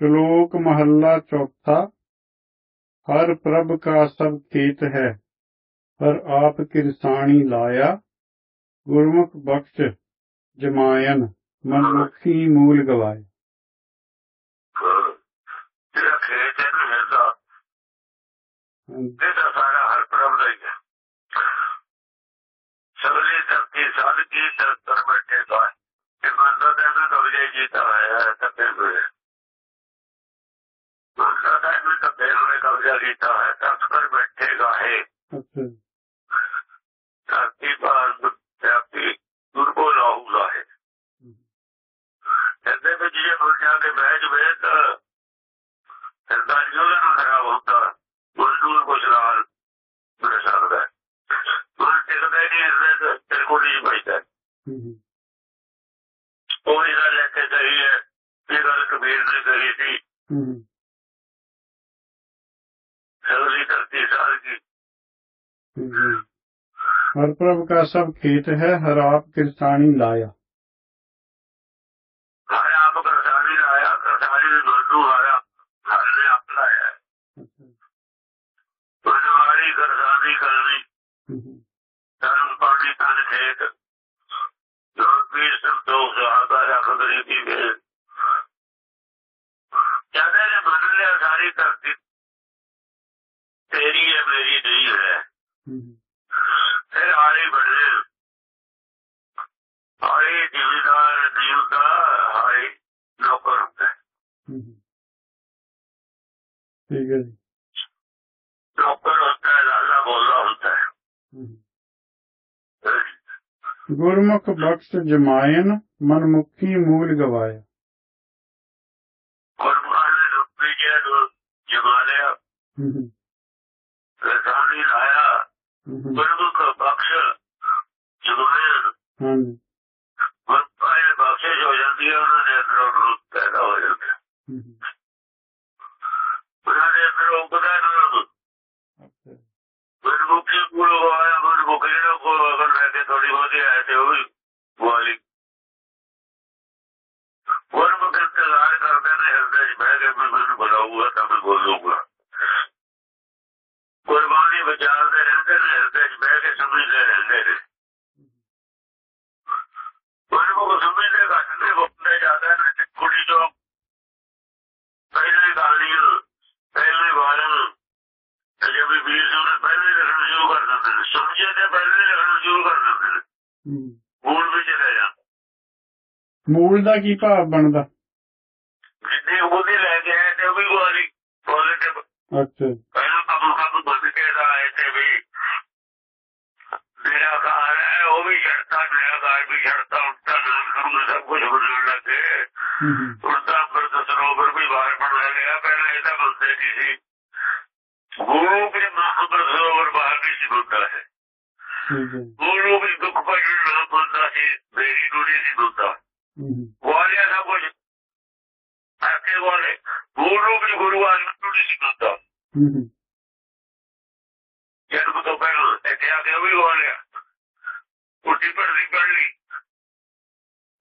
ਸ਼ਲੋਕ ਮਹੱਲਾ ਚੌਥਾ ਹਰ ਪ੍ਰਭ ਕਾ ਸਭ ਖੇਤ ਹੈ ਪਰ ਆਪ ਕਿਰਸਾਣੀ ਲਾਇਆ ਗੁਰਮੁਖ ਬਖਸ਼ ਜਮਾਇਨ ਮਨੁੱਖੀ ਮੂਲ ਗਵਾਏ। ਜਿਹੜਾ ਖੇਤ ਹੈ ਨਾ ਹਿਰਦਾ ਇਹ ਤਾਂ ਸਾਰਾ ਹਰ ਪ੍ਰਭ ਦਾ ਹੀ ਹੈ। ਸਗਲੀ ਧਰਤੀ ਸਾਧ ਕੀ ਤਰਤਰ ਬੈਠੇ ਦਾ ਇਹ ਮੰਨਦਾ ਤਾਂ ਇਹਨਾਂ ਦਾ ਵਿਜੇ ਜੀਤਾ ਹੈ ਤਾਂ ਫਿਰ। ਮੰਨਦਾ ਤਾਂ ਇਹਨਾਂ ਦਾ ਫਿਰ ਹੋਏ ਕਬਜ਼ਾ ਕੀਤਾ ਹੈ ਤਖਤ ਪਰ ਬੈਠੇਗਾ ਹੈ ਧਰਤੀ ਪਰ ਧਰਤੀ ਦੁਰਬੋ ਲਾਹੂਗਾ ਹੈ ਇਹਦੇ ਵਿੱਚ ਜੇ ਮੁੜ ਜਾ ਕੇ ਬਹਿ ਜਵੇ ਤਾਂ ਹਿਰਦਾ ਜਿਹੜਾ ਨਾ ਖਰਾਬ ਹੁੰਦਾ। ਮਜ਼ਦੂਰ ਕੁਛ ਨਾਲ ਮਿਲ ਸਕਦਾ ਮਨ ਟਿਕਦਾ ਨਹੀਂ ਤੇ ਤੇਰੇ ਕੋਲ ਨਹੀਂ ਹਮ, ਉਹ ਇਹਦਾ ਲੈ ਕੇ ਗਈ ਹੈ ਇਹ ਗੱਲ ਕਬੀਰ ਨੇ ਕਹੀ ਸੀ ਹਮ, ਸਗਲੀ ਧਰਤੀ ਸਾਲ ਕੀ ਹਮ। ਹਰ ਪ੍ਰਭ ਕਾ ਸਭ ਖੇਤ ਹੈ ਹਰ ਆਪ ਕਿਰਸਾਣੀ ਲਾਇਆ ਹਰ ਆਪ ਕਰਸਾਨੀ ਆਇਆ ਹਰ ਫਿਰ ਆਲੇ ਬਣੇ ਆਏ ਜ਼ਿਮੀਦਾਰ ਜੀਵ ਦਾ ਆਏ ਨੌਕਰ ਹੁੰਦਾ। ਠੀਕ ਹੈ ਨੌਕਰ ਹੁੰਦਾ ਹੈ ਲਾਲਾ ਬੋਲਾ ਹੁੰਦਾ। ਹੈ। ਗੁਰਮੁਖ ਬਖਸ਼ ਜਮਾਇਨ ਮਨਮੁਖੀ ਮੂਲ ਗਵਾਇਆ। ਗੁਰਬਾਣੀ ਨੇ ਰੁਪੀ ਜੇ ਨੂੰ ਜਮਾ ਲਿਆ ਹਮ, ਰਸਾਨੀ ਲਾਇਆ ਹਮ, ਗੁਰਮੁਖ ਬਖਸ਼ ਜਮਾਇਆ ਹਾਂਜੀ। ਮਨਪਾਏ ਬਖਸ਼ਿਸ਼ ਹੋ ਜਾਂਦੀ ਹੈ ਉਹਨਾਂ ਦੇ ਅੰਦਰ ਰੂਪ ਪੈਦਾ ਹੋ ਜਾਂਦਾ ਹੈ। ਉਹਨਾਂ ਦੇ ਅੰਦਰ ਉਪਦਾ ਨਾ। ਅੱਛਾ। ਗੁਰਮੁਖੀ ਕੋਲ ਆਇਆ ਗੁਰਮੁਖ ਜਿਹੜਾ ਕੋਲ ਅਗਰ ਲੈ ਕੇ ਥੋੜੀ ਬਹੁਤੀ ਆਏ ਤੇ ਉਹ ਵੀ ਵਾਲੀ ਗੁਰਮੁਖ ਇੰਤਜ਼ਾਰ ਕਰਦੇ ਨੇ ਹਿਰਦੇ 'ਚ ਬਹਿ ਕੇ ਵੀ ਮੈਨੂੰ ਬੁਲਾਊਗਾ ਤਾਂ ਮੈਂ ਬੋਲੂਗਾ। ਰਹਿੰਦੇ ਨੇ ਸਮਝਦੇ ਜ਼ਿਆਦਾ ਨੇ ਕੁੜੀ ਜੋ ਪਹਿਲੇ ਗਾਲੀਆਂ ਪਹਿਲੇ ਵਾਲਾਂ ਅਜੇ ਵੀ ਵੀਰ ਜੀ ਨੇ ਪਹਿਲੇ ਲਿਖਣਾ ਸ਼ੁਰੂ ਕਰ ਦਿੰਦੇ ਨੇ ਸਮਝੇ ਤੇ ਪਹਿਲੇ ਲਿਖਣਾ ਸ਼ੁਰੂ ਕਰ ਦਿੰਦੇ ਨੇ ਹਮ। ਮੂਲ ਵਿੱਚ ਲੈ ਜਾ ਮੂਲ ਦਾ ਕੀ ਭਾਵ ਬਣਦਾ ਜਿੱਦੇ ਉਹਦੀ ਲੈ ਕੇ ਆਏ ਤੇ ਉਹ ਵੀ ਵਾਲੀ ਪੋਜ਼ਿਟਿਵ ਅੱਛਾ ਪਹਿਲਾਂ ਕੰਮ ਕੰਮ ਬੰਦ ਕੇ ਦਾ ਆਏ ਤੇ ਵੀ ਮੇਰਾ ਘਰ ਹੈ ਉਹ ਵੀ ਛੱਡਤਾ ਮੇਰਾ ਘਰ ਵੀ ਛੱਡਤਾ ਉਸਦਾ ਨਾਮ ਕਰੂੰਗਾ ਸਭ ਕੁਝ ਬਣਨ ਲੱਗੇ ਉਸਦਾ ਅੰਮ੍ਰਿਤ ਸਰੋਵਰ ਵੀ ਬਾਹਰ ਬਣ ਗਿਆ। ਪਹਿਲਾਂ ਇਹ ਤਾਂ ਬੰਦੇ ਨਹੀਂ ਸੀ। ਗੁਰੂ ਵੀ ਮਹਾਂਪੁਰ ਸਰੋਵਰ ਬਾਹਰ ਨਹੀਂ ਸੀ ਬੰਦਾ ਹੈ। ਗੁਰੂ ਵੀ ਦੁੱਖ ਭਜਨ ਨਾ ਬੰਦਾ ਸੀ ਮੇਰੀ ਡੂੜੀ ਸੀ ਹਮ, ਵਾਲਿਆ ਸਭ ਕੁਝ ਆਕੇ ਵਾਲੇ ਗੁਰੂ ਵੀ ਗੁਰੂ ਆ ਡੂੜੀ ਸੀ ਹਮ, ਜਨਮ ਤੋਂ ਪਹਿਲਾਂ ਇੱਥੇ ਆ ਕੇ ਵੀ ਵਾਲਿਆ ਉੱਟੀ ਪੜਦੀ ਪੜ ਲਈ।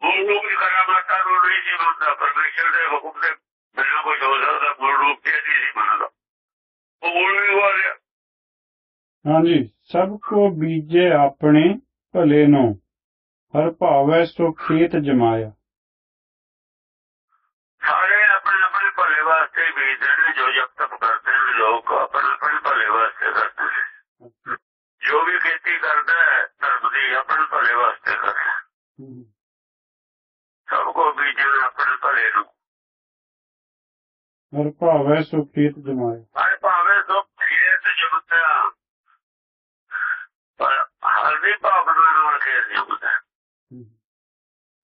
ਗੁਰੂ ਵੀ ਕਰਾਮਾਤਾ ਨੂੰ ਨਹੀਂ ਸੀ ਬੰਦਾ ਪਰਮੇਸ਼ਰ ਦੇ ਹੁਕਮ ਦੇ ਬਿਨਾਂ ਕੁਝ ਹੋ ਸਕਦਾ ਗੁਰੂ ਤੇ ਨਹੀਂ ਸੀ ਮੰਨਦਾ। ਉਹ ਗੁਰੂ ਵੀ ਵਾਲਿਆ ਹਾਂਜੀ ਸਭ ਕੋ ਬੀਜੇ ਆਪਣੇ ਭਲੇ ਨੂੰ ਹਰ ਭਾਵੈ ਸੋ ਖੇਤ ਜਮਾਇਆ। ਸਾਰੇ ਆਪਣੇ ਆਪਣੇ ਭਲੇ ਵਾਸਤੇ ਬੀਜਦੇ ਨੇ ਜੋ ਜਪ ਤਪ ਕਰਦੇ ਨੇ ਲੋਕ ਆਪਣੇ ਆਪਣੇ ਭਲੇ ਵਾਸਤੇ ਕਰਦੇ ਨੇ। ਜੋ ਵੀ ਖੇਤੀ ਕਰਦਾ ਹੈ ਧਰਮ ਦੀ ਆਪਣੇ ਭਲੇ ਵਾਸਤੇ ਕਰਦਾ ਸਭ ਕੋ ਬੀਜਣ ਆਪਣੇ ਭਲੇ ਨੂੰ। ਹਰ ਭਾਵੈ ਸੋ ਖੇਤ ਜਮਾਇਆ ਅਰੇ ਭਾਵੇਂ ਸੋ ਖੇਤ ਜੁਗਦਾ ਪਰ ਹਰ ਦੀ ਭਾਵਨਾ ਨਾਲ ਖੇਤ ਜੁਗਦਾ ਹਮ,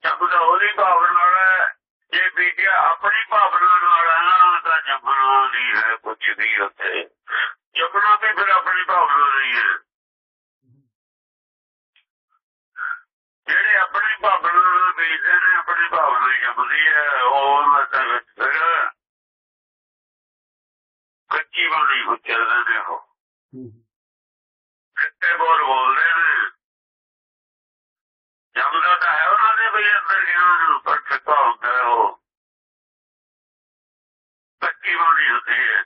ਜੁਗਦਾ ਉਹਦੀ ਭਾਵਨਾ ਨਾਲ। ਜੇ ਬੀਜਿਆ ਆਪਣੀ ਭਾਵਨਾ ਨਾਲ ਨਾ ਤਾਂ ਜੰਮਣਾ ਨਹੀਂ ਹੈ ਕੁਝ ਵੀ ਉੱਥੇ। ਜੰਮਣਾ ਵੀ ਫਿਰ ਆਪਣੀ ਭਾਵਨਾ ਨਹੀਂ ਹੈ। ਜਿਹੜੇ ਆਪਣੀ ਭਾਵਨਾ ਨਾਲ ਬੀਜਦੇ ਨੇ ਆਪਣੀ ਭਾਵਨਾ ਹੀ ਜੰਮਦੀ ਹੈ ਉਹ ਦਾ ਵਿੱਚ ਫਿਰ ਕੱਚੀ ਬਾਣੀ ਉਚਰਦੇ ਨੇ ਉਹ। ਕਿੱਤੇ ਬੋਲ ਬੋਲਦੇ ਨੇ। ਜਮਦਾ ਤਾਂ ਹੈ ਉਹਨਾਂ ਦੇ ਵੀ ਅੰਦਰ ਗਿਆਨ ਪਰ ਫਿੱਕਾ ਹੁੰਦਾ ਹੈ ਉਹ। ਕੱਚੀ ਬਾਣੀ ਹੁੰਦੀ ਹੈ।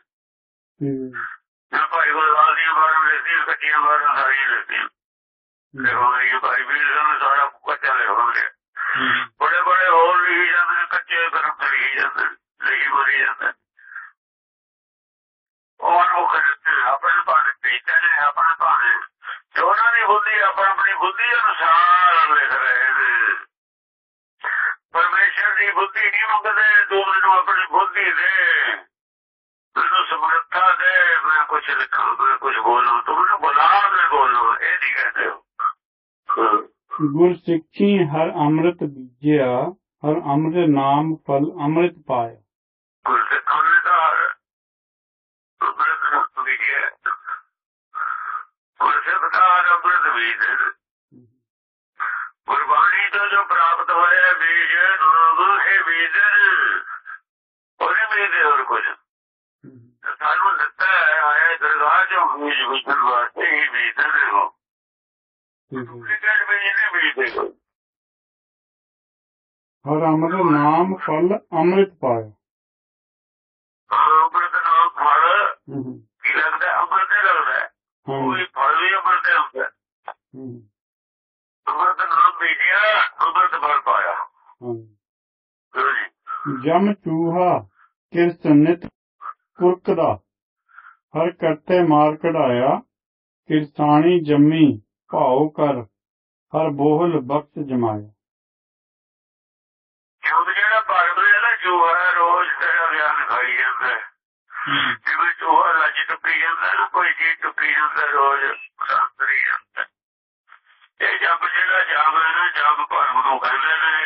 ਜਾਂ ਭਾਈ ਗੁਰਦਾਸ ਦੀਆਂ ਬਾਰਾਂ ਲਿਖਦੀਆਂ ਕੱਚੀਆਂ ਬਾਰਾਂ ਸਾਰੀਆਂ ਲਿਖਦੀਆਂ ਤੇ ਹੋਣਗੀਆਂ ਭਾਈ ਵੀਰ ਸਿੰਘ ਸਾਰਾ ਕੱਚਾ ਲਿਖਾਂਗੇ ਹੂੰ, ਬੜੇ ਬੜੇ ਹੋਰ ਲਿਖੀ ਜਾਂਦੇ ਨੇ ਕੱਚੇ ਕਰਮ ਲਿਖੀ ਜਾਂਦੇ ਨੇ, ਲਿਖੀ ਬੋਲੀ ਜਾਂਦੇ ਨੇ। ਉਹ ਉਹ ਕਰਦੇ ਆਪਣੇ ਭਾਣੇ ਪੀਤੇ ਨੇ ਆਪਣੇ ਭਾਣੇ ਤੇ ਉਹਨਾਂ ਦੀ ਬੁੱਧੀ ਆਪਣੀ ਆਪਣੀ ਬੁੱਧੀ ਅਨੁਸਾਰ ਲਿਖ ਰਹੇ ਨੇ ਪਰਮੇਸ਼ਰ ਦੀ ਬੁੱਧੀ ਨਹੀਂ ਮੰਗਦੇ ਤੂੰ ਮੈਨੂੰ ਆਪਣੀ ਬੁੱਧੀ ਦੇ ਮੈਨੂੰ ਸਮਰੱਥਾ ਦੇ ਮੈਂ ਕੁਝ ਲਿਖਾਂ ਮੈਂ ਕੁਝ ਬੋਲਾਂ ਤੂੰ ਮੈਨੂੰ ਬੁਲਾ ਮੈਂ ਬੋਲਾਂ ਇਹ ਨਹੀਂ ਕਹਿੰਦੇ ਹਾਂ। ਗੁਰ ਸਿੱਖੀ ਹਰ ਅੰਮ੍ਰਿਤ ਬੀਜਿਆ ਹਰ ਅੰਮ੍ਰਿਤ ਨਾਮ ਫਲ ਅੰਮ੍ਰਿਤ ਪਾਇਆ। ਗੁਰਸਿੱਖਾਂ ਨੇ ਤਾਂ ਅੰਮ੍ਰਿਤ ਨੂੰ ਵਿਜੇ ਗੁਰਸਿੱਖ ਦਾ ਅੰਮ੍ਰਿਤ ਬੀਜ ਗੁਰਬਾਣੀ ਤੋਂ ਜੋ ਪ੍ਰਾਪਤ ਹੋਇਆ ਬੀਜ ਨੂੰ ਇਹ ਬੀਜ ਉਹਨੇ ਬੀਜ ਹੋਰ ਕੁਝ। ਹੂੰ, ਸਾਨੂੰ ਦਿੱਤਾ ਹੈ ਆਇਆ ਦਰਗਾਹ ਚੋਂ ਬੀਜ ਬੀਜਣ ਵਾਸਤੇ ਹੀ ਬੀਜ ਦੇ ਹੋ ਠੀਕ ਹੈ। ਕਿਹੜੇ ਨੇ ਹੋ ਹਰ ਅੰਮ੍ਰਿਤ ਨਾਮ ਫਲ ਅੰਮ੍ਰਿਤ ਪਾਇਆ। ਅੰਮ੍ਰਿਤ ਨਾਮ ਫਲ। ਕੀ ਲੱਗਦਾ? ਅੰਮ੍ਰਿਤ ਹੀ ਲੱਗਦਾ ਕੋਈ ਫਲ ਵੀ ਅੰਮ੍ਰਿਤ ਹੀ ਹੁੰਦਾ ਅੰਮ੍ਰਿਤ ਨਾਮ ਬੀਜਿਆ ਅੰਮ੍ਰਿਤ ਫਲ ਪਾਇਆ। ਜਮ ਚੂਹਾ ਕਿਰਤ ਨਿਤ ਕੁਰਕਦਾ? ਹਰ ਕਰਤੇ ਮਾਰ ਕਢਾਇਆ ਕਿਰਸਾਣੀ ਜੰਮੀ ਭਾਉ ਕਰ ਹਰ ਬੋਹਲ ਬਖਸ਼ ਜਮਾਇਆ। ਜਦ ਜਿਹੜਾ ਭਰਮ ਹੈ ਨਾ ਚੂਹਾ ਰੋਜ਼ ਤੇਰਾ ਗਿਆਨ ਖਾਈ ਜਾਂਦਾ ਹੈ। ਹੂੰ, ਜਿਵੇਂ ਚੂਹਾ ਲੱਜ ਟੁੱਕੀ ਜਾਂਦਾ ਨਾ ਕੋਈ ਚੀਜ਼ ਟੁੱਕੀ ਜਾਂਦਾ ਰੋਜ਼ ਸਾਂਤਰੀ ਜਾਂਦਾ ਇਹ ਜੰਮ ਜਿਹੜਾ ਜੰਮ ਹੈ ਨਾ ਜੰਮ ਭਰਮ ਨੂੰ ਕਹਿੰਦੇ ਨੇ।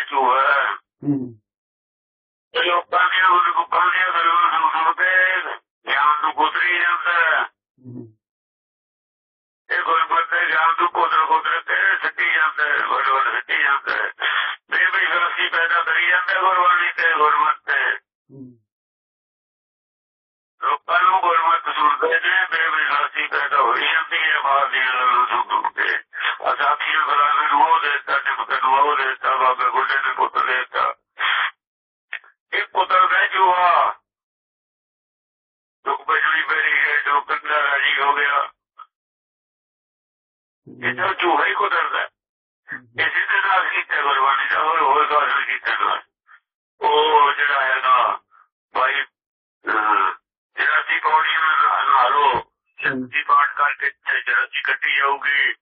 ਜੰਤੀ ਪਾਠ ਕਰਕੇ ਤੇ ਜਿਹੜਾ ਸੀ ਕੱਟੀ ਜਾਊਗੀ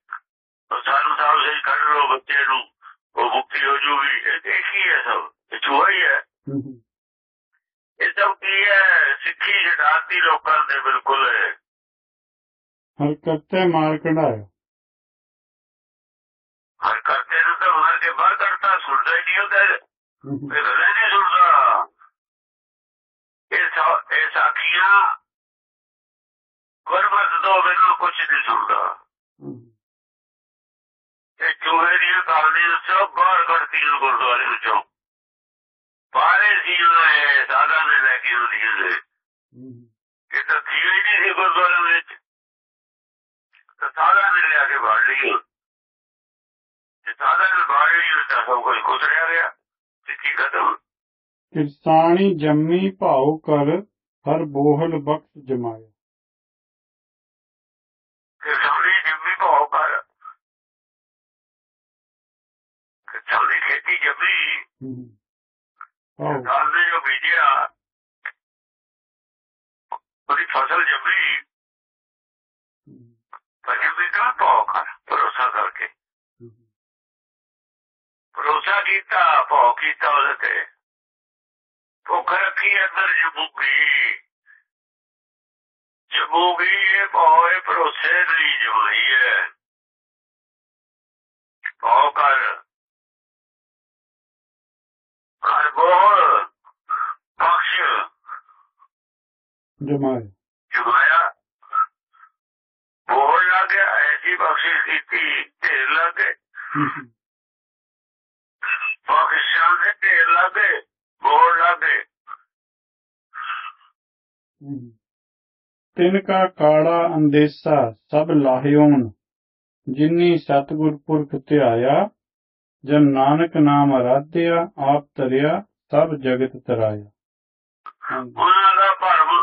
ਸਾਨੂੰ ਸਾਹਿਬ ਸੇ ਕੱਢ ਲੋ ਬੱਚੇ ਨੂੰ। ਉਹ ਮੁਕਤੀ ਹੋ ਜੂਗੀ। ਇਹ ਦੇਖੀ ਹੈ ਸਭ। ਇਹ ਚੂਹਾ ਹੀ ਹੈ। ਇਹ ਸਭ ਕੀ ਹੈ? ਸਿੱਖੀ ਜਡਾਤੀ ਲੋਕਾਂ ਦੇ ਬਿਲਕੁਲ ਹੈ। ਹਰ ਕਰਤੇ ਮਾਰ ਕਢਾਇਆ। ਹਰ ਕਰਤੇ ਨੂੰ ਤਾਂ ਮਾਰ ਕੇ ਬਾਹਰ ਕਰਤਾ ਸੁਣਦਾ ਹੀ ਨਹੀਂ ਹੁੰਦਾ ਹੂੰ, ਹੂੰ, ਇਹ ਗੱਲਾਂ ਨਹੀਂ ਸੁਣਦਾ। ਇਹ ਸਾਖੀਆਂ ਗੁਰਮਤ ਤੋਂ ਬਿਨਾਂ ਕੁਝ ਨਹੀਂ ਸੁਣਦਾ। ਇਹ ਚੂਹੇ ਦੀਆਂ ਕਹਾਣੀਆਂ ਸਭ ਬਾਹਰ ਕੱਢਤੀਆਂ ਗੁਰਦੁਆਰੇ ਵਿੱਚੋਂ। ਬਾਹਰੇ ਸੀ ਇਹ ਸਾਦਾ ਨੇ ਲੈ ਕੇ ਨੇ ਹੂੰ, ਇਹ ਤਾਂ ਥੀ ਹੀ ਨਹੀਂ ਸੀ ਗੁਰਦੁਆਰੇ ਵਿੱਚ। ਤਾਂ ਸਾਦਾ ਨੇ ਲਿਆ ਕੇ ਬਾੜ ਲਈ ਤੇ ਸਾਦਾ ਨੇ ਬਾੜ ਲਈ ਤਾਂ ਸਭ ਕੁਝ ਕੁਤਰਿਆ ਗਿਆ ਸਿੱਖੀ ਖਤਮ। ਕਿਰਸਾਣੀ ਜੰਮੀ ਭਾਉ ਕਰ ਹਰ ਬੋਹਲ ਬਖਸ਼ ਜਮਾਇਆ ਕਿਸਾਨੀ ਜੰਮੀ ਭਾਉ ਕਰ ਕਿਸਾਨੀ ਖੇਤੀ ਕਿਸਾਨ ਨੇ ਜੋ ਬੀਜਿਆ ਉਹਦੀ ਫਸਲ ਜੰਮੀ। ਪਰ ਜੰਮੀ ਕਾ ਕਰ ਭਰੋਸਾ ਕਰਕੇ। ਭਰੋਸਾ ਕੀਤਾ ਭਾਉ ਕੀਤਾ ਉਹਦੇ ਤੇ। ਭੁੱਖ ਰੱਖੀ ਅੰਦਰ ਜਮੂਗੀ। ਜਮੂਗੀ ਇਹ ਇਹ ਭਰੋਸੇ ਨਹੀਂ ਜਮਾਈ ਹੈ। ਭਾਉ ਕਰ। ਬੋਲ ਬਖਸ਼। ਜਮਾਇਆ ਜਮਾਇਆ। ਬੋਲ ਲੱਗੇ ਐਸੀ ਬਖਸ਼ਿਸ਼ ਕੀਤੀ ਢੇਰ ਲੱਗੇ ਹੂੰ, ਹੂੰ, ਬਖਸ਼ਾਂ ਦੇ ਢੇਰ ਲੱਗੇ ਬੋਲ ਲੱਗੇ ਹੂੰ। ਤਿਨ ਕਾ ਕਾੜਾ ਅੰਦੇਸਾ ਸਭ ਲਾਹਿਓਨ ਜਿਨੀ ਸਤਿਗੁਰ ਪੁਰਖ ਧਿਆਇਆ ਜਨ ਨਾਨਕ ਨਾਮ ਅਰਾਧਿਆ ਆਪ ਤਰਿਆ ਸਭ ਜਗਤ ਤਰਾਇਆ। ਹਾਂਜੀ। ਉਹਨਾਂ ਦਾ ਭਰਮ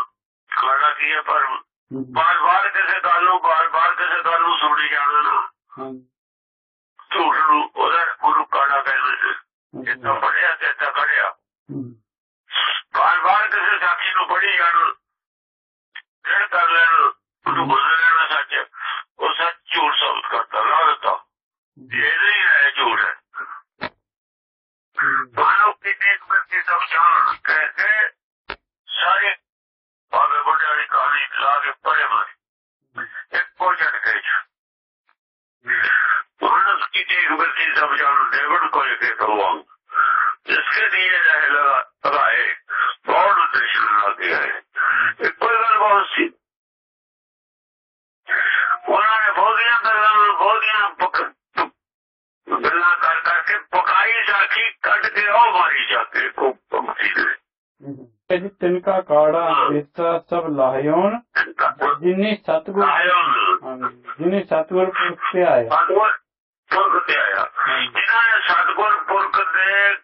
ਕਾੜਾ ਕੀ ਹੈ ਭਰਮ? ਹੂੰ, ਬਾਰ-ਬਾਰ ਕਿਸੇ ਗੱਲ ਨੂੰ ਬਾਰ-ਬਾਰ ਕਿਸੇ ਗੱਲ ਨੂੰ ਸੁਣੀ ਜਾਣਾ ਨਾ। ਹਾਂਜੀ। ਝੂਠ ਨੂੰ ਉਹਦਾ ਉਹਨੂੰ ਕਾੜਾ ਕਹਿੰਦੇ ਜਿੱਦਾਂ ਪੜਿਆ ਤਾਂ ਕੜਿਆ ਬਾਰ-ਬਾਰ ਕਿਸੇ ਸਾਖੀ ਨੂੰ ਪੜੀ ਜਾਣਾ ਫਿਰ ਕਰ ਲੈਣਾ। ਉਹਨੂੰ ਤਿਨਕਾ ਕਾੜਾ ਦੇਸਾ ਸਭ ਲਾਹਿਓਨ ਜਿਨੀ ਸਤਗੁਰ ਜਿਨੀ ਸਤਗੁਰ ਪੁਰਖ ਤੇ ਆਇਆ। ਸਤਗੁਰ ਪੁਰਖ ਤੇ ਆਇਆ। ਜਿਨ੍ਹਾਂ ਨੇ ਸਤਗੁਰ ਪੁਰਖ ਦੇ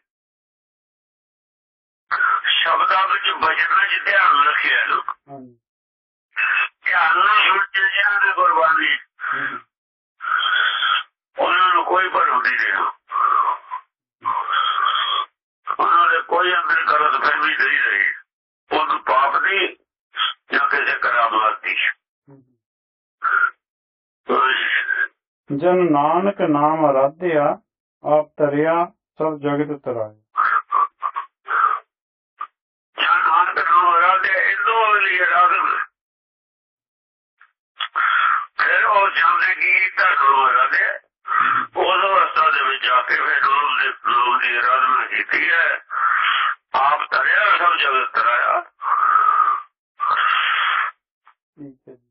ਸ਼ਬਦਾਂ ਵਿੱਚ ਵਚਨਾਂ 'ਚ ਧਿਆਨ ਰੱਖਿਆ ਲੋਕ ਧਿਆਨ ਨਾਲ ਸੁਣਦੇ ਜਿਹਨਾਂ ਨੇ ਗੁਰਬਾਣੀ ਉਹਨਾਂ ਨੂੰ ਕੋਈ ਭਰਮ ਨਹੀਂ ਰਿਹਾ। ਉਹਨਾਂ ਦੇ ਕੋਈ ਅੰਦਰ ਕਰਤ ਵੀ ਨਹੀਂ ਰਹੀ। ਦੀ ਜਾਂ ਕਿਸੇ ਕਰਾਮਾਤ ਦੀ। ਜਨ ਨਾਨਕ ਨਾਮ ਆਰਾਧਿਆ ਆਪ ਤਰਿਆ ਸਭ ਜਗਤ ਤਰਾਏ ਜਾਂ ਨਾਨਕ ਨਾਮ ਰਾਧੇ ਇੰਦੋ ਲਈ ਰਾਧਨ ਫਿਰ ਉਹ ਜਾਂਦੇ ਕੀ ਧਰਮ ਰਾਧੇ ਉਸ ਅਵਸਥਾ ਦੇ ਵਿੱਚ ਆ ਕੇ ਫਿਰ ਨਾਮ ਦੇ ਨਾਮ ਦੀ ਆਰਾਧਨਾ ਕੀਤੀ ਹੈ। ਆਪ ਤਰਿਆ ਸਭ ਜਗਤ ਤਰਾਇਆ ਠੀਕ ਹੈ ਜੀ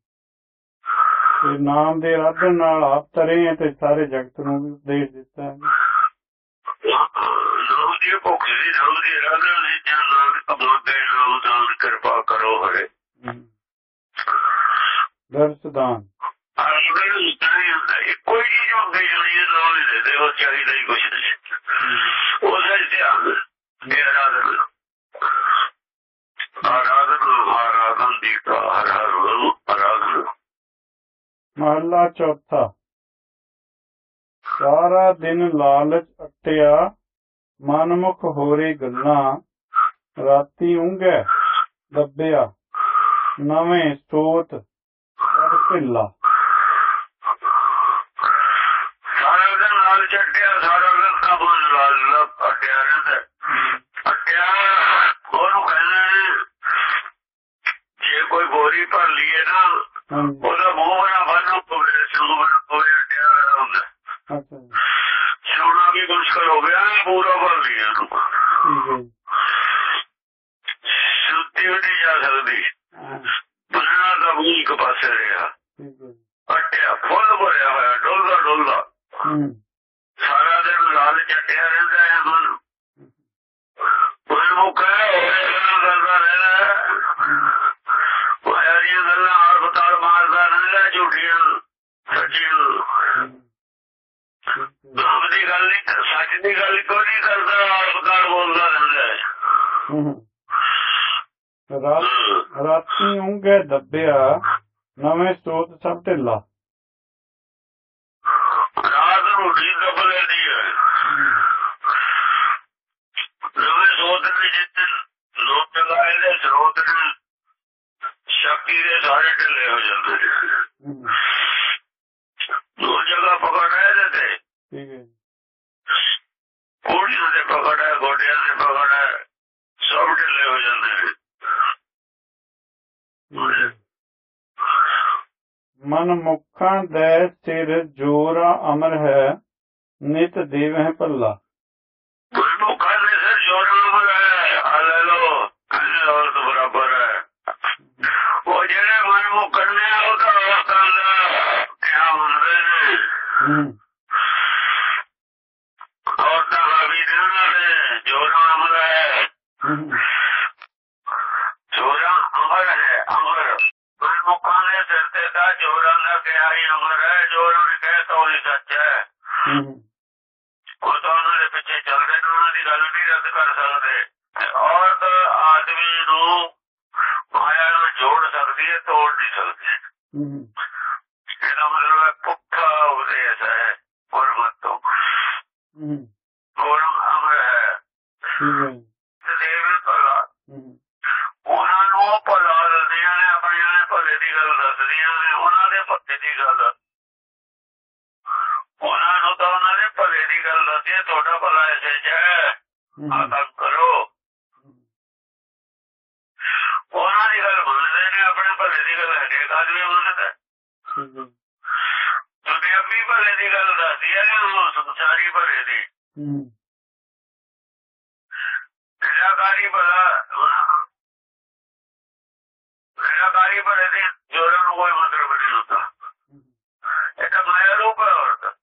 ਤੇ ਨਾਮ ਦੇ ਆਰਾਧਨ ਨਾਲ ਆਪ ਤਰੇ ਤੇ ਸਾਰੇ ਜਗਤ ਨੂੰ ਵੀ ਉਪਦੇਸ਼ ਦਿੱਤਾ ਹੈ। ਨਾਮ ਦੀ ਭੁੱਖ ਦੀ ਨਾਮ ਦੀ ਆਰਾਧਨਾ ਦੀ ਜਾਂ ਨਾਮ ਅਮਾਦੇ ਨਾਮ ਦਾਨ ਕਿਰਪਾ ਕਰੋ ਹਰੇ। ਦਰਸਦਾਨ ਨੂੰ। ਕੋਈ ਚੀਜ਼ ਹੁੰਦੀ ਜਿਹੜੀ ਨਾਮ ਨਹੀਂ ਦਿੰਦੇ ਉਹ ਚਾਹੀਦਾ ਹੀ ਕੁਛ ਨਹੀਂ ਉਹਦਾ ਧਿਆਨ ਇਹ ਆਰਾਧਨਾ। ਆਰਾਧਨਾ ਆਰਾਧਨ ਦੀ ਕਾ ਹਰ ਹਰ ਨੂੰ ਆਰਾਧਨਾ ਮਹਲਾ ਚੌਥਾ। ਸਾਰਾ ਦਿਨ ਲਾਲਚ ਅਟਿਆ ਮਨਮੁਖ ਹੋਰੇ ਗੱਲਾਂ ਰਾਤੀ ਉਂਘੈ ਦੱਬਿਆ ਨਵੇਂ ਸੋਤ ਕਰ ਢਿੱਲਾ। ਸਾਰਾ ਦਿਨ ਲਾਲ ਚੱਟਿਆ ਸਾਰਾ ਦਿਨ ਕੰਮ ਲਾਲ ਅਟਿਆ ਰਹਿੰਦਾ। ਅਟਿਆ ਉਹਨੂੰ ਕਹਿੰਦੇ ਨੇ, ਜੇ ਕੋਈ ਬੋਰੀ ਭਰ ਲਈਏ ਨਾ ਹਾਂਜੀ। ਉਹਦਾ ਰਾਤ ਉਂਘੈ ਦੱਬਿਆ ਨਵੇਂ ਸੋਤ ਸਭ ਢਿੱਲਾ। ਰਾਤ ਨੂੰ ਨੀਂਦ ਬਲੇ ਦੀ ਹੈ। ਨਵੇਂ ਸੋਤ ਦੇ ਜਿੱਤੇ ਲੋਕ ਲਗਾਏ ਦੇ ਸਰੋਤ ਨੇ ਸ਼ਕਤੀ ਦੇ ਸਾਰੇ ਢਿੱਲੇ ਹੋ ਜਾਂਦੇ ਨੇ। ਦੋ ਜਗ੍ਹਾ ਪਕੜ ਹੈ ਇਹਦੇ ਤੇ ਠੀਕ ਹੈ ਜੀ। ਕੋੜੀਆਂ ਦੇ ਪਕੜ ਹੈ ਗੋਡਿਆਂ ਦੇ ਪਕੜ ਹੈ ਸਭ ਢਿੱਲੇ ਹੋ ਜਾਂਦੇ ਨੇ ਠੀਕ ਹੈ। ਮਨ ਮੁਖਾਂ ਦੇ ਸਿਰ ਜੋਰਾ ਅਮਰ ਹੈ ਨਿਤ ਦੇਵਹਿ ਭੱਲਾ। ਮੈਨੂੰ ਕਹਿੰਦੇ ਸਰ ਜੋੜਨਾ ਬੜਾ ਆ ਲੈ ਲੋ ਕਹਿੰਦੇ ਹੋਰ ਤੋਂ ਬਰਾਬਰ ਹੈ। ਉਹ ਜਿਹੜੇ ਮਨ ਨੂੰ ਕਰਨੇ ਆ ਉਹ ਤਾਂ ਅਵਸਥਾ ਦਾ ਕਿਆ ਹੁੰਦੇ ਨੇ ਹੂੰ ਔਰ ਤਾਂ ਹਾਵੀ ਨੇ ਉਹਨਾਂ ਦੇ ਜੋੜਾ ਅਮਰ ਹੈ ਹੂੰ, ਜੋੜਾ ਅਮਰ ਹੈ ਅਮਰ ਮਨ ਮੁਖਾਂ ਦੇ ਸਿਰ ਤੇ ਤਾਂ ਜੋੜਾ ਹੂੰ ਆ ਕੰਮ ਕਰੋ। ਉਹਨਾਂ ਦੀ ਗੱਲ ਮੰਨਦੇ ਨੇ ਆਪਣੇ ਭਲੇ ਦੀ ਗੱਲ ਹੈ ਇੱਕ ਆਦਮੀ ਮੰਨਦਾ ਠੀਕ ਹੈ। ਦੁਨੀਆ ਵੀ ਭਲੇ ਦੀ ਗੱਲ ਦੱਸਦੀ ਹੈ ਉਹ ਸੰਸਾਰੀ ਭਲੇ ਦੀ? ਹੂੰ। ਨਿਰਾਕਾਰੀ ਭਲਾ ਨਿਰਾਕਾਰੀ ਭਲੇ ਦੀ ਜੋਰਾਂ ਨੂੰ ਕੋਈ ਮਤਲਬ ਨਹੀਂ ਹੁੰਦਾ। ਇਹ ਤਾਂ ਮਾਇਆ ਰੂਪ ਹੈ ਔਰਤ।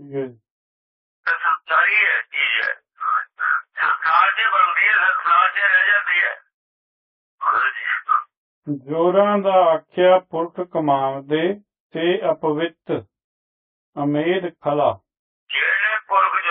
ਜੀ। ਸੰਸਾਰੀ ਹੈ। ਜੇ ਬਣਦੀ ਹੈ ਸੰਸਾਰ ਜੇ ਰਹਿ ਜਾਂਦੀ ਹੈ। ਜੋਰਾਂ ਦਾ ਆਖਿਆ ਪੁਰਖ ਕਮਾਵਦੇ ਤੇ ਅਪਵਿੱਤ ਅਮੇਧ ਖਲਾ। ਜਿਹੜੇ ਪੁਰਖ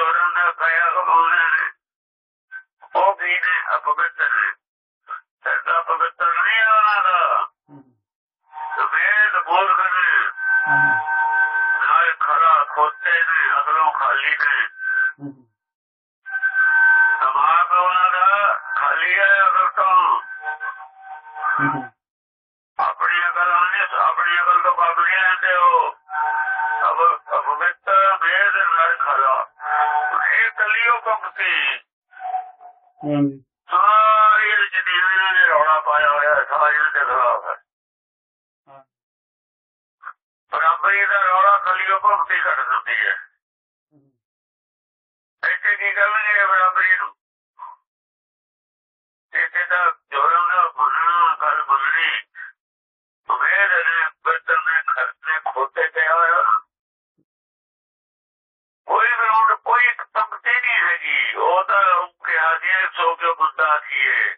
ਕਿਹਾ ਸੀ ਸੋ ਕਿਉਂ ਮੁੱਦਾ ਕੀਏ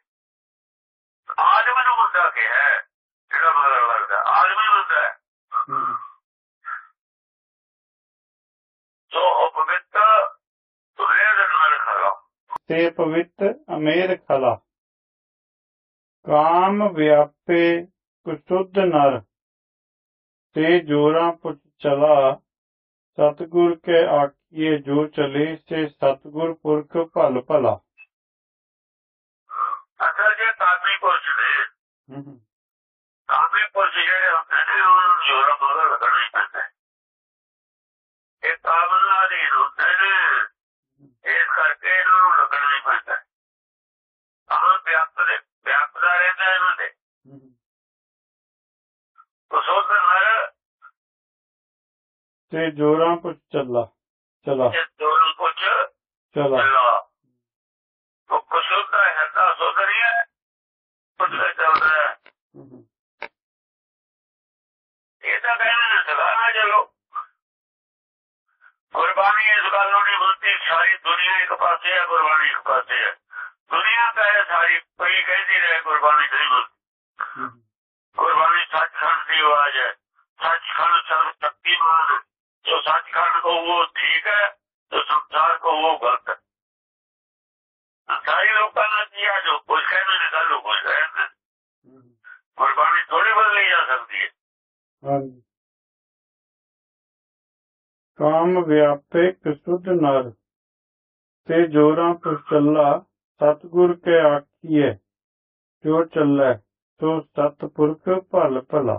ਆਦਮ ਨੂੰ ਮੁੱਦਾ ਕਿਹਾ ਹੈ, ਜਿਹੜਾ ਮਗਰ ਲੱਗਦਾ ਆਦਮੀ ਮੁੱਦਾ ਹੈ ਸੋ ਉਹ ਪਵਿੱਤਰ ਵੇਦ ਨਾਲ ਖੜਾ ਤੇ ਪਵਿੱਤ ਅਮੇਧ ਖਲਾ ਕਾਮ ਵਿਆਪੇ ਕੁਸ਼ੁੱਧ ਨਰ ਤੇ ਜੋਰਾਂ ਪੁੱਛ ਚਲਾ ਸਤਗੁਰ ਕੇ ਆਖੀਏ ਜੋ ਚਲੇ ਸੇ ਸਤਗੁਰ ਪੁਰਖ ਭਲ ਭਲਾ ਕਾਮੀ ਪੁਰਸ਼ ਜਿਹੜੇ ਹੁੰਦੇ ਨੇ ਉਹਨਾਂ ਨੂੰ ਜੋਰ ਮਗਰ ਲੱਗਣਾ ਹੀ ਪੈਂਦਾ। ਇਹ ਕਾਮਨਾ ਅਧੀਨ ਹੁੰਦੇ ਨੇ। ਇਸ ਕਰਕੇ ਇਹਨਾਂ ਨੂੰ ਲੱਗਣਾ ਹੀ ਪੈਂਦਾ। ਹੈ। ਕਾਮ ਵਿਆਪਤ ਦੇ ਵਿਆਪਦਾ ਰਹਿੰਦਾ ਇਹਨਾਂ ਦੇ। ਕੁਸੋਤ ਨਰ ਤੇ ਜੋਰਾਂ ਪੁੱਛ ਚਲਾ। ਚਲਾ। ਜੇ ਦੋਨੋਂ ਕੁਝ ਚਲਾ ਚੱਲਾ ਉਹ ਕੁਸੋਤ ਦਾ ਹੈ ਤਾਂ ਸੋਦਰੀ ਹੈ ਕੁਝ ਚੱਲਦਾ ਹੈ ਇਹ ਤਾਂ ਕਹਿਣਾ ਨਾ ਸਲਾਣਾ ਚਲੋ ਗੁਰਬਾਣੀ ਇਸ ਗੱਲ ਨੂੰ ਨਹੀਂ ਬੋਲਦੀ ਸਾਰੀ ਦੁਨੀਆ ਇੱਕ ਪਾਸੇ ਹੈ ਗੁਰਬਾਣੀ ਇੱਕ ਪਾਸੇ ਹੈ ਦੁਨੀਆ ਕਹੇ ਸਾਰੀ ਕੋਈ ਕਹਿੰਦੀ ਰਹੇ ਗੁਰਬਾਣੀ ਨਹੀਂ ਬੋਲਦੀ ਗੁਰਬਾਣੀ ਸੱਚਖੰਡ ਦੀ ਆਵਾਜ਼ ਹੈ ਸੱਚਖੰਡ ਸਰਵ ਸ਼ਕਤੀਮਾਨ ਹੈ। ਜੋ ਸੱਚਖੰਡ ਕੋ ਉਹ ਠੀਕ ਹੈ ਜੋ ਸੰਸਾਰ ਕੋ ਉਹ ਗਲਤ ਹੈ ਸਾਰੇ ਲੋਕਾਂ ਨੇ ਕਿਹਾ ਜੋ ਕੁਝ ਕਹਿੰਦੇ ਨੇ ਗੱਲ ਉਹ ਕੁਝ ਕਹਿੰਦੇ ਨੇ। ਗੁਰਬਾਣੀ ਥੋੜੀ ਬਦਲੀ ਜਾ ਸਕਦੀ ਹੈ ਹਾਂਜੀ ਕਾਮ ਵਿਆਪੇ ਕੁਸ਼ੁੱਧ ਨਰ ਤੇ ਜੋਰਾਂ ਪੁੱਛ ਚਲਾ ਸਤਗੁਰ ਕੇ ਆਖੀਏ ਜੋ ਚੱਲੈ ਸੋ ਸਤਪੁਰਖ ਭਲ ਭਲਾ।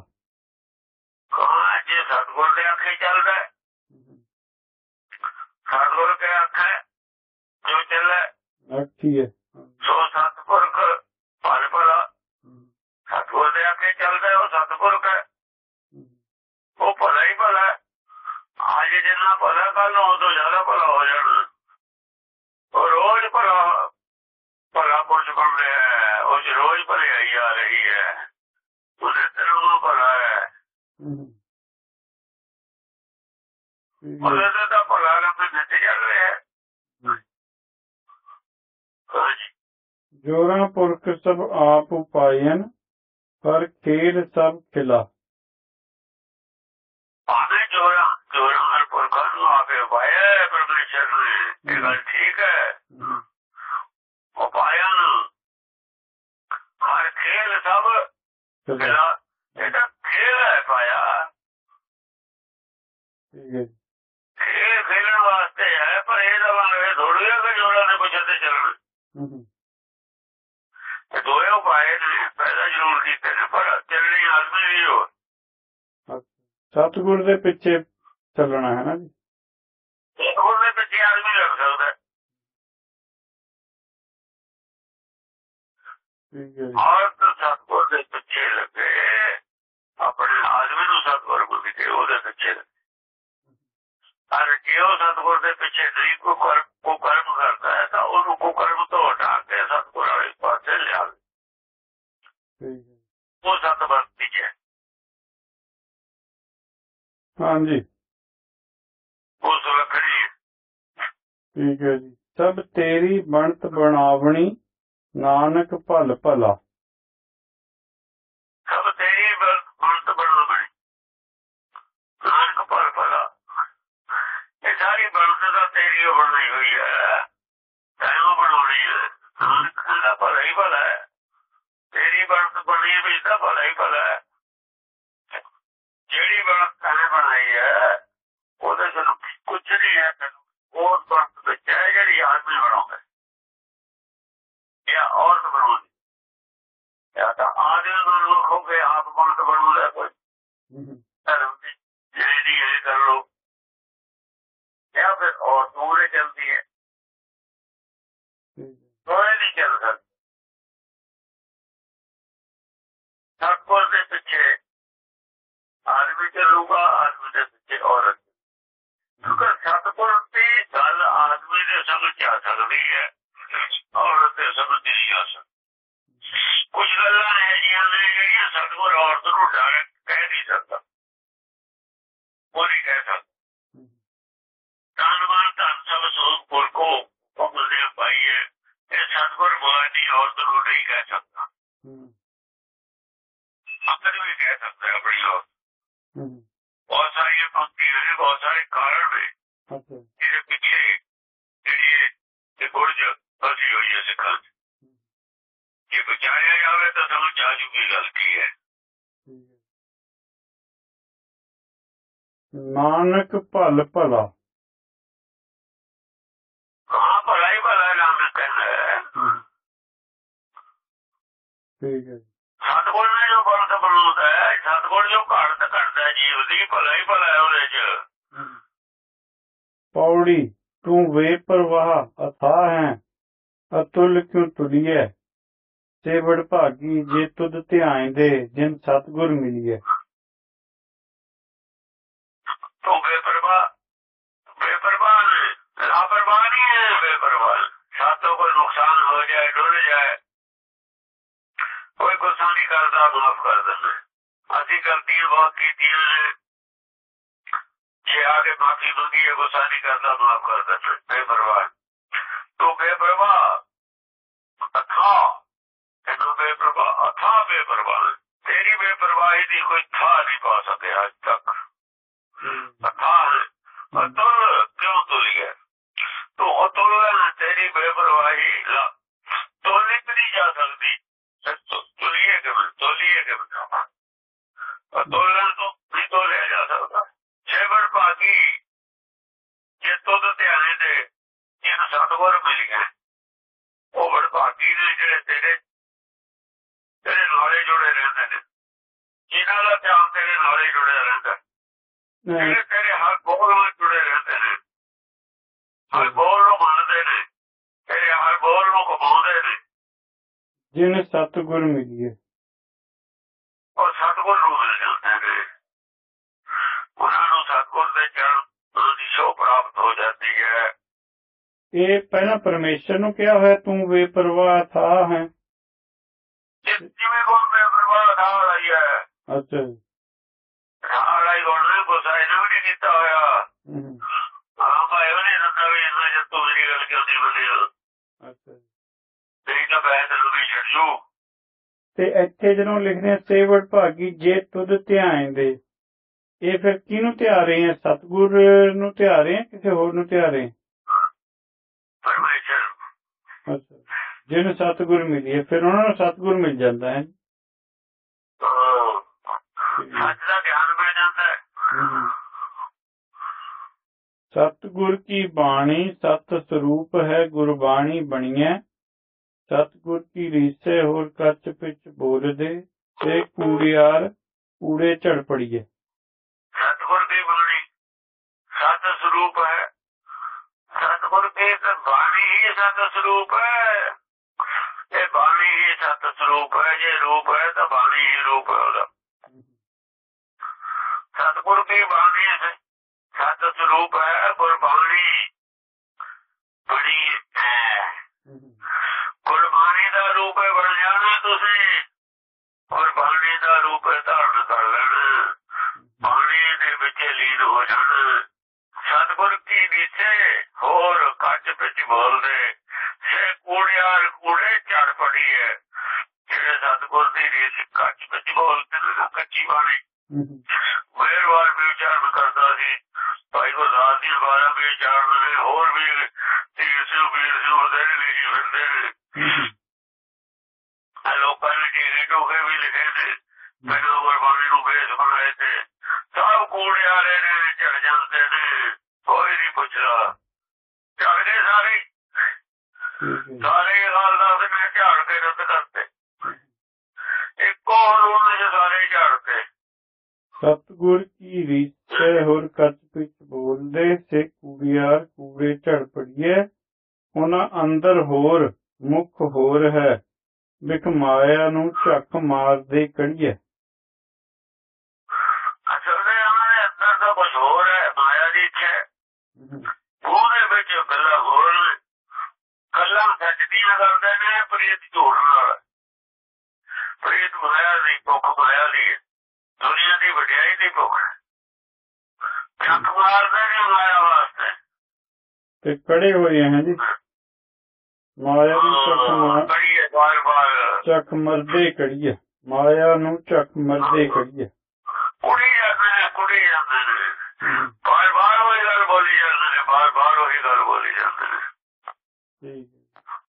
ਕਹਾਂ ਜੇ ਸਤਗੁਰ ਦੇ ਅੱਖੇ ਚੱਲਦਾ ਹੈ, ਸਤਗੁਰ ਕੇ ਅੱਖੇ ਜੋ ਚੱਲੇ ਆਖੀਏ ਸੋ ਸਤਪੁਰਖ ਭਲ ਭਲਾ। ਸਤਗੁਰ ਦੇ ਅੱਖੇ ਚੱਲਦਾ ਹੈ, ਉਹ ਸਤਪੁਰਖ ਹੈ। ਉਹ ਭਲਾ ਹੀ ਭਲਾ ਹੈ। ਅੱਜ ਜਿੰਨਾ ਭਲਾ ਕੱਲ ਨੂੰ ਉਹ ਤੋਂ ਜ਼ਿਆਦਾ ਭਲਾ ਹੋ ਜਾਣਾ ਉਹ ਰੋਜ਼ ਭਲਾ ਭਲਾ ਪੁਰਸ਼ ਬਣ ਰਿਹਾ ਹੈ ਉਹ 'ਚ ਰੋਜ਼ ਭਲਾਈ ਆ ਰਹੀ ਹੈ ਉਹਦੇ ਤਰ੍ਹਾਂ ਭਲਾ ਹੈ ਉਹਦੇ ਤੇ ਤਾਂ ਭਲਾ ਰੱਬ ਦਿੱਤੇ ਚੱਲ ਰਿਹਾ ਹੈ ਹਾਂਜੀ ਜੋਰਾਂ ਪੁਰਖ ਸਭ ਆਪ ਉਪਾਇਨ ਪਰ ਖੇਲ ਸਭ ਖਿਲਾ ਆਵੇਂ ਜੋਰਾ ਜੋਰਾ ਹਰ ਪੁਰਖਾਂ ਨੂੰ ਆਪੇ ਪਾਇਆ ਪਰਮੇਸ਼ਰ ਨੇ ਇਹ ਗੱਲ ਠੀਕ ਹੈ ਖੇਲ ਹੈ ਪਾਇਆ ਠੀਕ ਹੈ ਜੀ। ਖੇਲ ਖੇਲਣ ਵਾਸਤੇ ਹੈ ਪਰ ਇਹ ਤਾਂ ਵਾਂਗੇ ਥੋੜੀ ਹੈ ਕਿ ਜੋੜਾ ਦੇ ਪੁੱਛੇ ਤੇ ਚੱਲਣ। ਹੂੰ ਹੂੰ। ਇਹ ਦੋਏ ਉਪਾਏ ਨੇ ਪੈਦਾ ਜ਼ਰੂਰ ਕੀਤੇ ਨੇ ਪਰ ਚੱਲਣੀ ਆਦਮੀ ਨਹੀਂ ਹੋ। ਸਤਿਗੁਰ ਦੇ ਪਿੱਛੇ ਚੱਲਣਾ ਹੈ ਨਾ ਜੀ? ਉਹਦੇ ਪਿੱਛੇ ਆਦਮੀ ਲੱਗ ਸਕਦਾ ਹੈ। ਠੀਕ ਹੈ ਜੀ। ਔਰਤ ਸਤਗੁਰ ਦੇ ਪਿੱਛੇ ਲੱਗੇ ਆਪਣੇ ਆਦਮੀ ਨੂੰ ਸਤਗੁਰ ਤੇ ਉਹਦੇ ਲੱਗੇ। ਅਰ ਜੇ ਉਹ ਸਤਗੁਰ ਦੇ ਪਿੱਛੇ ਨਹੀਂ ਕੋ ਕਰ ਕੋ ਕਰਮ ਕਰਦਾ ਹੈ ਤਾਂ ਉਹਨੂੰ ਕੋ ਕਰਮ ਤੋਂ ਹਟਾ ਕੇ ਸਤਗੁਰ ਵਾਲੇ ਪਾਸੇ ਲਿਆ ਠੀਕ ਹੈ ਉਹ ਹੈ ਹਾਂਜੀ। ਹੈ। ਠੀਕ ਹੈ ਜੀ। ਸਭ ਤੇਰੀ ਬਣਤ ਬਣਾਵਣੀ ਨਾਨਕ ਭਲ ਭਲਾ। ਚ ਕੁਝ ਨਹੀਂ ਹੈ ਤੈਨੂੰ ਉਹ ਬੰਤ ਵਿੱਚ ਹੈ ਜਿਹੜੀ ਆਦਮੀ ਬਣਾਉਂਦਾ ਜਾਂ ਔਰਤ ਬਣਾਉਂਦੀ ਜਾਂ ਤਾਂ ਆਦਮੀ ਨੂੰ ਲੋਕ ਹੋ ਕੇ ਆਪ ਬੰਤ ਬਣਾਉਂਦਾ ਕੋਈ ਹੂੰ ਹੂੰ ਧਰਮ ਦੀ ਜਿਹੜੀ ਇਹ ਕਰ ਲੋ ਜਾਂ ਫਿਰ ਔਰ ਦੂਰੇ ਚਲਦੀ ਹੈ ਠੀਕ ਹੈ ਦੋਏ ਨਹੀਂ ਚੱਲ ਸਕਦੀ ਸਤਪੁਰ ਦੇ ਪਿੱਛੇ ਆਦਮੀ ਚੱਲੂਗਾ ਆਦਮੀ ਦੇ ਪਿੱਛੇ ਔਰਤ ਕਿਉਂਕਿ ਸਤਪੁਰ ਦੀ ਗੱਲ ਆਦਮੀ ਦੇ ਸਮਝ 'ਚ ਆ ਸਕਦੀ ਹੈ ਔਰਤ ਦੇ ਸਮਝ 'ਚ ਨਹੀਂ ਆ ਸਕਦੀ ਕੁਝ ਗੱਲਾਂ ਹੈ ਜੀਆਂ ਨੇ ਜਿਹੜੀਆਂ ਸਤਪੁਰ ਔਰਤ ਨੂੰ ਡਾਇਰੈਕਟ ਕਹਿ ਨਹੀਂ ਸਕਦਾ ਉਹ ਨਹੀਂ ਕਹਿ ਸਕਦਾ ਹੂੰ ਧੰਨਵਾਦ ਧੰਨ ਸਭ ਸੋਪੁਰ ਕੋ ਪਮਲੇ ਪਾਈ ਹੈ ਇਹ ਸਤਪੁਰ ਬੁਲਾਨੀ ਔਰਤ ਨੂੰ ਨਹੀਂ ਕਹਿ ਸਕਦਾ ਹੂੰ ਅੰਦਰ ਵੀ ਕਹਿ ਸਕਦਾ ਹੈ ਆਪਣੀ ਔਰਤ ਹੂੰ ਬਹੁਤ ਸਾਰੀਆਂ ਪੰਕਤੀਆਂ ਨੇ ਬਹੁਤ ਸਾਰੇ ਕਾਰਨ ਨੇ ਅੱਛਾ। ਜਿਹਦੇ ਪਿੱਛੇ ਜਿਹੜੀ ਇਹ- ਗੁਰਜ ਫਸੀ ਹੋਈ ਹੈ ਸਿੱਖਾਂ ਜੇ ਵਿਚਾਰਿਆ ਜਾਵੇ ਤਾਂ ਸਮਝ ਆ ਜੂਗੀ ਗੱਲ ਕੀ ਹੈ। ਹੈ। ਨਾਨਕ ਭਲ ਭਲਾ। ਭਲਾਈ ਭਲਾ ਨਾਮ ਕਹਿੰਦਾ ਹੈ। ਹੂੰ। ਠੀਕ ਹੈ। ਸਤਗੁਰ ਨੇ ਜੋ ਬੰਦ ਬਣਾਉਂਦਾ ਹੈ ਸਤਗੁਰ ਜੋ ਘੜਤ ਘੜਦਾ ਹੈ ਜੀਵ ਦੀ ਭਲਾਈ ਭਲਾ ਹੈ ਉਹਦੇ 'ਚ। ਪੌੜੀ, ਤੂੰ ਵੇ ਪ੍ਰਵਾਹ, ਅਥਾਹ ਹੈ, ਅਤੁਲ ਕਿਉ ਤੁਲੀਐ ਤੇ ਵਡ ਭਾਗੀ, ਜੇ ਤੁਧ ਧਿਆਨ ਦੇ, ਜਿਨ ਸਤਗੁਰ ਮਿਲੀਐ। ਤੂੰ ਬੇਪਰਵਾਹ ਬੇਪਰਵਾਹ ਲਾਪਰਵਾਹ ਨਹੀਂ ਹੈ ਬੇਪਰਵਾਹ ਸਾਤੋਂ ਕੋਈ ਨੁਕਸਾਨ ਹੋ ਜਾਏ, ਡੁੱਲ ਜਾਏ। ਕੋਈ ਗੁੱਸਾ ਨਹੀਂ ਕਰਦਾ, ਮਾਫ ਕਰ ਦਿੰਦਾ। ਅਸੀਂ ਗਲਤੀਆਂ ਬਹੁਤ ਕੀਤੀਆਂ ਨੇ ਜੇ ਆ ਕੇ ਮਾਫੀ ਮੰਗੀ ਹੈ ਗੁੱਸਾ ਨਹੀਂ ਕਰਦਾ ਮਾਫ ਕਰ ਦਿੰਦਾ ਬੇਪਰਵਾਹ ਤੂੰ ਬੇਪਰਵਾਹ ਅਥਾ ਤੈਨੂੰ ਬੇਪਰਵਾਹ ਅਥਾ ਬੇਪਰਵਾਹ ਤੇਰੀ ਬੇਪਰਵਾਹੀ ਦੀ ਕੋਈ ਥਾਂ ਨਹੀਂ ਪਾ ਸਕਿਆ ਅੱਜ ਤੱਕ ਅਥਾਹ ਅਤੁਲ ਕਿਉਂ ਤੁਲੀ ਹੈ ਤੂੰ ਅਤੁਲ ਹੈ ਤੇਰੀ ਬੇਪਰਵਾਹੀ ਲਾ ਤੋਲੀ ਨਹੀਂ ਜਾ ਸਕਦੀ ਤੁਲੀਏ ਕਿ ਤੋਲੀਏ ਕਿ ਅਤੁਲ ਤੋਂ ਨਹੀਂ ਤੋਲਿਆ ਜਾ ਸਕਦਾ ਛੇਵੜ ਭਾਗੀ ਜੇ ਤੁਧ ਧਿਆਨੇ ਦੇ ਜਿਹਨ ਸਤਗੁਰ ਮਿਲ ਗਿਆ ਉਹ ਵਡ ਭਾਗੀ ਨੇ ਜਿਹੜੇ ਤੇਰੇ ਤੇਰੇ ਨਾਲੇ ਜੁੜੇ ਰਹਿੰਦੇ ਨੇ। ਜਿਨ੍ਹਾਂ ਦਾ ਧਿਆਨ ਤੇਰੇ ਨਾਲੇ ਜੁੜਿਆ ਰਹਿੰਦਾ। ਹੈ। ਜਿਹੜੇ ਤੇਰੇ ਹਰ ਬੋਲ ਨਾਲ ਜੁੜੇ ਰਹਿੰਦੇ ਨੇ। ਹਰ ਬੋਲ ਨੂੰ ਮੰਨਦੇ ਨੇ। ਤੇਰੇ ਹਰ ਬੋਲ ਨੂੰ ਕਮਾਉਂਦੇ ਨੇ। ਜਿਨ ਸਤਗੁਰ ਮਿਲੀਐ ਉਹ ਸਤਗੁਰ ਨੂੰ ਮਿਲ ਜਾਂਦੇ ਨੇ ਉਹਨਾਂ ਨੂੰ ਸਤਗੁਰ ਦੇ ਚਰਨ ਦੀ ਸ਼ੋਅ ਪ੍ਰਾਪਤ ਹੋ ਜਾਂਦੀ ਹੈ ਇਹ ਪਹਿਲਾਂ ਪਰਮੇਸ਼ਰ ਨੂੰ ਕਿਹਾ ਹੋਇਆ ਤੂੰ ਵੇ ਪ੍ਰਵਾਹ ਥਾ ਹੈ। ਜਿਵੇਂ ਕੋਲ ਅੱਛਾ। ਨੇ ਗੁੱਸਾ ਇਹਨੂੰ ਨਹੀਂ ਕੀਤਾ ਹੋਇਆ। ਹੂੰ, ਹਾਂ ਭਾਈ ਉਹਨੇ ਦੱਸਿਆ ਵੀ ਇਹਨਾਂ ਜੇ ਤੂੰ ਮੇਰੀ ਗੱਲ ਕਿਉਂ ਨਹੀਂ ਅੱਛਾ। ਤਾਂ ਵੀ ਛੱਡ ਇੱਥੇ ਜਦੋਂ ਲਿਖਦੇ ਆ ਸੇਵੜ ਭਾਗੀ ਜੇ ਤੁਧ ਧਿਆਨ ਦੇ ਇਹ ਫਿਰ ਕਿਹਨੂੰ ਧਿਆ ਰਹੇ ਆ? ਸਤਗੁਰ ਨੂੰ ਧਿਆ ਰਹੇ ਆ ਕਿਸੇ ਹੋਰ ਨੂੰ ਧਿਆ ਰਹੇ? ਪਰਮੇਸ਼ਰ ਜਿਹਨੂੰ ਸਤਗੁਰ ਮਿਲੀ ਫਿਰ ਉਹਨਾਂ ਨੂੰ ਸਤਗੁਰ ਮਿਲ ਜਾਂਦਾ ਹੈ। ਸੱਚ ਦਾ ਗਿਆਨ ਮਿਲ ਜਾਂਦਾ ਹੈ। ਸਤਿਗੁਰ ਕੀ ਬਾਣੀ ਸਤ ਸਰੂਪ ਹੈ ਗੁਰਬਾਣੀ ਬਣੀਐ। ਸਤਿਗੁਰ ਕੀ ਰੀਸੇ ਹੋਰ ਕੱਚ ਪਿਚ ਬੋਲਦੇ। ਤੇ ਕੂੜਿਆਰ ਕੂੜੇ ਝੜ ਪੜੀਏ ਸਤਿਗੁਰ ਦੀ ਬਾਣੀ ਸਤ ਸਰੂਪ ਹੈ ਸਤਿਗੁਰ ਤਾਂ ਬਾਣੀ ਹੀ ਸਤ ਸਰੂਪ ਹੈ। ਇਹ ਬਾਣੀ ਹੀ ਸਤ ਸਰੂਪ ਹੈ। ਜੇ ਰੂਪ ਹੈ ਤਾਂ ਬਾਣੀ ਹੀ ਰੂਪ ਹੈ ਉਹਦਾ। ਸਤਿਗੁਰ ਦੀ ਬਾਣੀ ਸਤ ਸਰੂਪ ਹੈ, ਗੁਰਬਾਣੀ ਬੜੀ ਹੈ। ਗੁਰਬਾਣੀ ਦਾ ਰੂਪ ਹੈ, ਬਣ ਜਾਣਾ ਤੁਸੀਂ। ਗੁਰਬਾਣੀ ਦਾ ਰੂਪ ਹੈ ਕੱਚ ਵਿੱਚ ਬੋਲਦੇ ਸੇ ਕੂੜਿਆਰ ਕੂੜੇ ਝੜ ਪੜੀ ਹੈ ਜਿਹੜੇ ਸਤਿਗੁਰ ਦੀ ਰੀਸ ਕੱਚ ਵਿੱਚ ਬੋਲਦੇ ਨੇ ਕੱਚੀ ਬਾਣੀ। ਮੇਰ ਵਾਰ ਵੀ ਉਚਾਰਨ ਕਰਦਾ ਸੀ ਭਾਈ ਗੁਰਦਾਸ ਦੀ ਬਾਰਾਂ ਵੀ ਉਚਾਰਨ ਨੇ ਹੋਰ ਵੀ ਤੀਰ ਸਿੰਘ ਵੀਰ ਸਿੰਘ ਬਥੇਰੇ ਲਿਖੀ ਫਿਰਦੇ ਨੇ ਆ ਲੋਕਾਂ ਨੇ ਟੀਕੇ ਟੋਕੇ ਵੀ ਲਿਖੇ ਨੇ ਮੈਨੂੰ ਗੁਰਬਾਣੀ ਨੂੰ ਬੇਸ ਬਣਾਏ ਤੇ ਸਭ ਕੂੜੇ ਵਾਲੇ ਨੇ ਚੜ ਜਾਂਦੇ ਨੇ ਕੋਈ ਨਹੀਂ ਪੁੱਛਦਾ ਚੜ ਗਏ ਸਾਰੇ ਹੀ। ਸਾਰੇ ਇਹ ਗੱਲ ਦੱਸਦੇ ਨੇ ਝਾੜ ਕੇ ਰੱਦ ਕਰਤੇ ਇੱਕੋ ਰੂਲ ਨੇ ਸਾਰੇ ਝਾੜਤੇ ਸਤਿਗੁਰ ਕੀ ਰੀਸੇ ਹੋਰ ਕੱਚ ਪਿਚ ਬੋਲਦੇ ਸੇ ਕੂੜਿਆਰ ਕੂੜੇ ਝੜ ਪੜੀਏ ਉਹਨਾਂ ਅੰਦਰ ਹੋਰ ਮੁਖ ਹੋਰ ਹੈ ਵਿਖ ਮਾਇਆ ਨੂੰ ਝੱਕ ਮਾਰਦੇ ਕੜੀਏ ਅਸਲ ਦੇ ਉਹਨਾਂ ਦੇ ਅੰਦਰ ਤਾਂ ਕੁਝ ਹੋਰ ਹੈ ਮਾਇਆ ਦੀ ਇੱਛਾ ਹੈ। ਉਹਦੇ ਵਿੱਚ ਗੱਲਾਂ ਹੋਰ ਨੇ ਗੱਲਾਂ ਸੱਚਦੀਆਂ ਕਰਦੇ ਨੇ ਪ੍ਰੀਤ ਝੂਠ ਨਾਲ ਪ੍ਰੀਤ ਮਾਇਆ ਦੀ ਭੁੱਖ ਮਾਇਆ ਦੀ। ਦੁਨੀਆ ਦੀ ਵਡਿਆਈ ਦੀ ਭੁੱਖ ਹੈ। ਚੱਕ ਮਾਰਦੇ ਨੇ ਮਾਇਆ ਵਾਸਤੇ। ਤੇ ਕੜੇ ਹੋਏ ਹੈ ਜੀ ਮਾਇਆ ਨੂੰ ਝੱਕ ਮਾਰ ਝੱਕ ਮਰਦੇ ਕੜੀਏ ਮਾਇਆ ਨੂੰ ਝੱਕ ਮਰਦੇ ਕੜੀਏ ਕੁੜੀ ਜਾਂਦੇ ਨੇ ਕੁੜੀ ਜਾਂਦੇ ਨੇ।